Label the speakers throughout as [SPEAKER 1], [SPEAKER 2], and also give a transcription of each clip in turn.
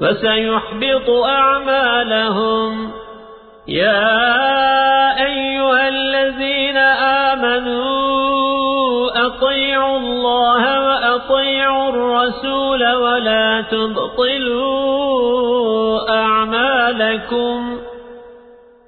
[SPEAKER 1] فسيحبط أعمالهم. يا أيها الذين آمنوا أطيعوا الله وأطيعوا الرسول ولا تبطلوا أعمالكم.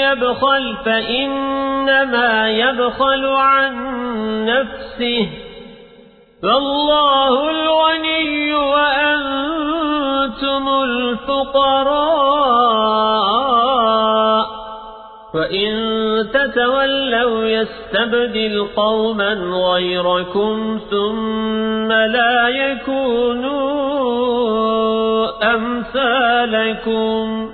[SPEAKER 1] يبخل فإنما يبخل عن نفسه. فالله الغني وأنتم الفقراء. وإن تتولوا يستبدل قوما غيركم ثم لا يكونوا أمثالكم.